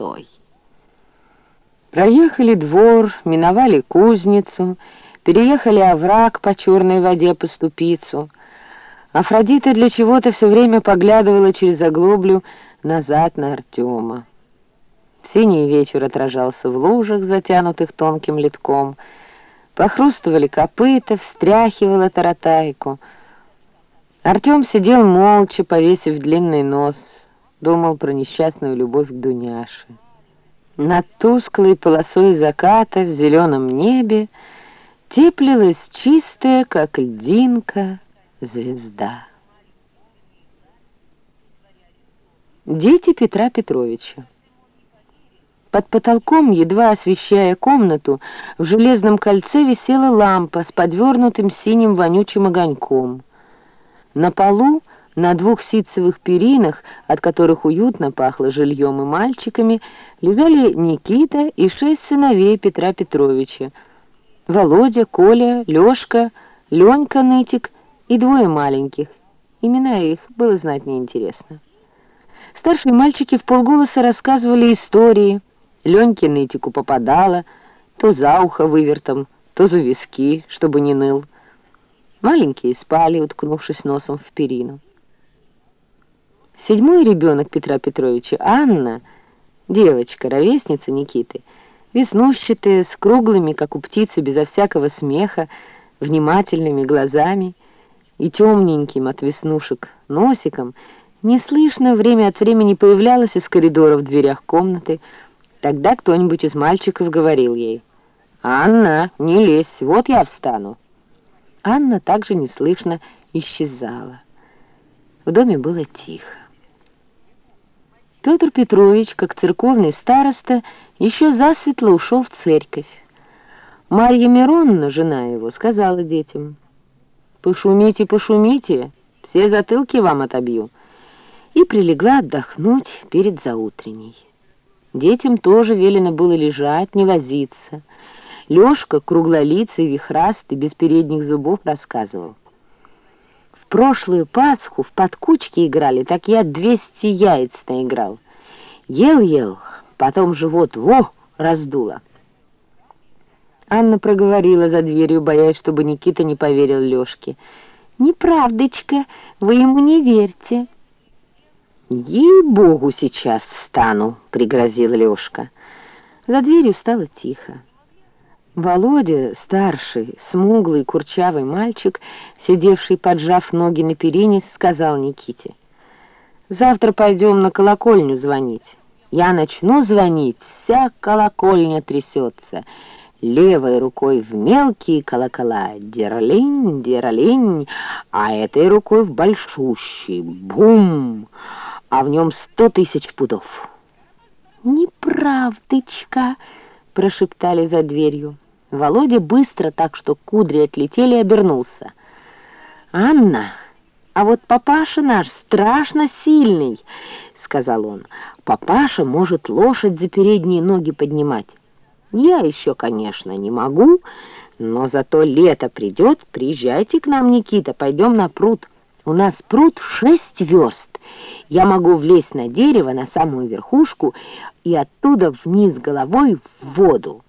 отстой. Проехали двор, миновали кузницу, переехали овраг по черной воде по ступицу. Афродита для чего-то все время поглядывала через оглоблю назад на Артема. Синий вечер отражался в лужах, затянутых тонким литком. Похрустывали копыта, встряхивала таратайку. Артем сидел молча, повесив длинный нос, думал про несчастную любовь к Дуняше. Над тусклой полосой заката в зеленом небе теплилась чистая, как льдинка, звезда. Дети Петра Петровича. Под потолком, едва освещая комнату, в железном кольце висела лампа с подвернутым синим вонючим огоньком. На полу на двух ситцевых перинах, от которых уютно пахло жильем и мальчиками, лежали Никита и шесть сыновей Петра Петровича. Володя, Коля, Лёшка, Ленька Нытик и двое маленьких. Имена их было знать неинтересно. Старшие мальчики в полголоса рассказывали истории. Леньке Нытику попадало, то за ухо вывертом, то за виски, чтобы не ныл. Маленькие спали, уткнувшись носом в перину. Седьмой ребенок Петра Петровича, Анна, девочка, ровесница Никиты, веснущатая, с круглыми, как у птицы, безо всякого смеха, внимательными глазами и темненьким от веснушек носиком, неслышно время от времени появлялась из коридора в дверях комнаты. Тогда кто-нибудь из мальчиков говорил ей, «Анна, не лезь, вот я встану». Анна также неслышно исчезала. В доме было тихо. Петр Петрович, как церковный староста, еще засветло ушел в церковь. Марья Миронна, жена его, сказала детям, «Пошумите, пошумите, все затылки вам отобью», и прилегла отдохнуть перед заутренней. Детям тоже велено было лежать, не возиться. Лёшка, круглолицый, вихрастый, без передних зубов, рассказывал прошлую Пасху в подкучке играли, так я двести яиц наиграл. Ел-ел, потом живот во раздуло. Анна проговорила за дверью, боясь, чтобы Никита не поверил Лёшке. «Неправдочка, вы ему не верьте». «Ей-богу, сейчас встану», — пригрозил Лёшка. За дверью стало тихо. Володя, старший, смуглый, курчавый мальчик, сидевший, поджав ноги на перине, сказал Никите. «Завтра пойдем на колокольню звонить. Я начну звонить, вся колокольня трясется. Левой рукой в мелкие колокола, дерлинь, дерлинь, а этой рукой в большущий, бум, а в нем сто тысяч пудов». «Неправдочка!» — прошептали за дверью. Володя быстро, так что кудри отлетели, обернулся. «Анна, а вот папаша наш страшно сильный», — сказал он. «Папаша может лошадь за передние ноги поднимать. Я еще, конечно, не могу, но зато лето придет, приезжайте к нам, Никита, пойдем на пруд. У нас пруд шесть верст. Я могу влезть на дерево, на самую верхушку, и оттуда вниз головой в воду.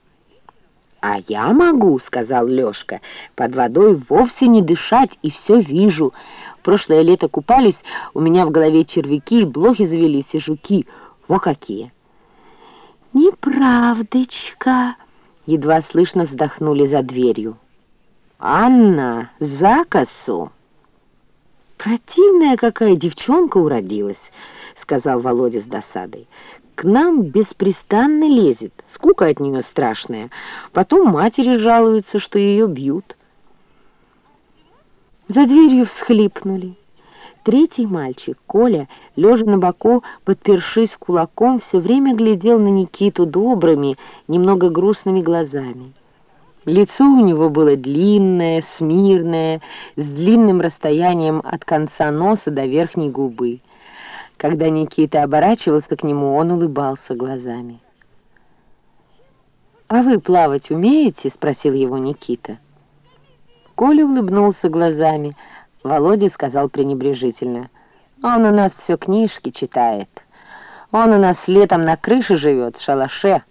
«А я могу», — сказал Лёшка, — «под водой вовсе не дышать, и все вижу. Прошлое лето купались, у меня в голове червяки, блохи завелись и жуки. Во какие!» «Неправдочка!» — едва слышно вздохнули за дверью. «Анна, за косу!» «Противная какая девчонка уродилась!» — сказал Володя с досадой к нам беспрестанно лезет. Скука от нее страшная. Потом матери жалуются, что ее бьют. За дверью всхлипнули. Третий мальчик, Коля, лежа на боку, подпершись кулаком, все время глядел на Никиту добрыми, немного грустными глазами. Лицо у него было длинное, смирное, с длинным расстоянием от конца носа до верхней губы. Когда Никита оборачивался к нему, он улыбался глазами. «А вы плавать умеете?» — спросил его Никита. Коля улыбнулся глазами. Володя сказал пренебрежительно. «Он у нас все книжки читает. Он у нас летом на крыше живет, в шалаше.